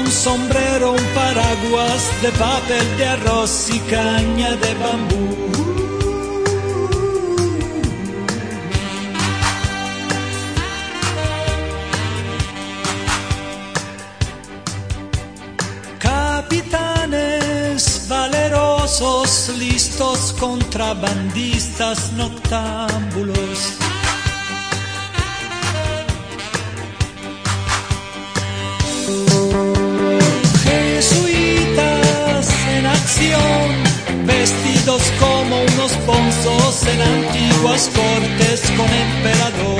un sombrero, un paraguas de papel de arroz y caña de bambú. Capitanes valerosos, listos contrabandistas noctámbulos. Jesuitas en acción, vestidos como unos bonzos en antiguas cortes con emperadores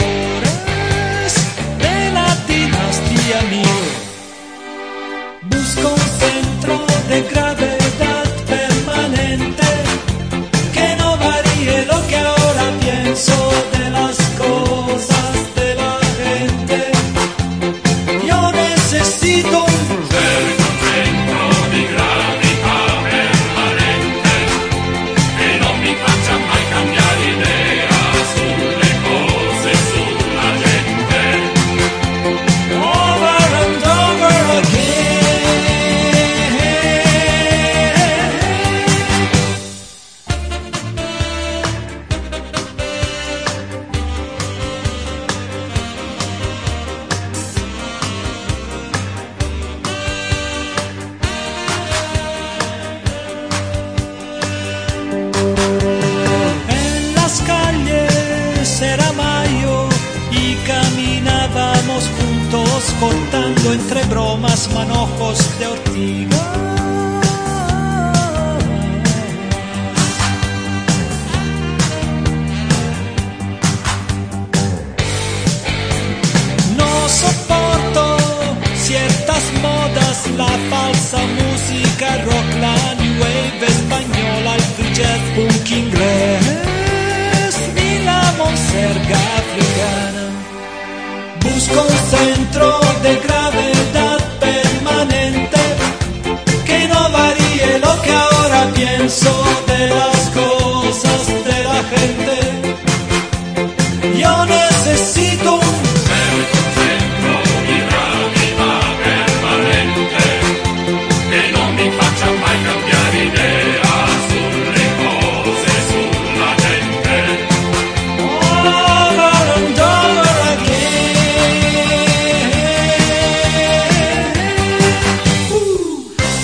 juntos cortando entre bromas manojos de ortiga. Busco un centro de gravedad permanente que no varíe lo que ahora pienso de la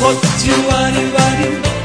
What you want, you want, you want.